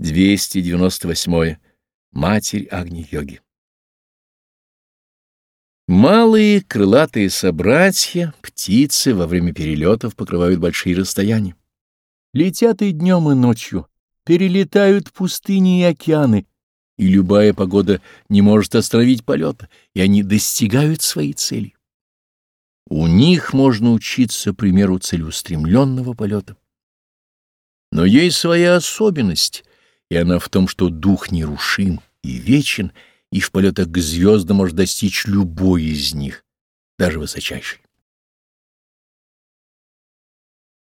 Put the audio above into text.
298. Матерь Агни-йоги. Малые крылатые собратья, птицы во время перелетов покрывают большие расстояния. Летят и днем, и ночью, перелетают пустыни и океаны, и любая погода не может остановить полета, и они достигают своей цели. У них можно учиться примеру целеустремленного полета. Но есть своя особенность, и она в том, что дух нерушим и вечен, и в полетах к звездам может достичь любой из них, даже высочайший.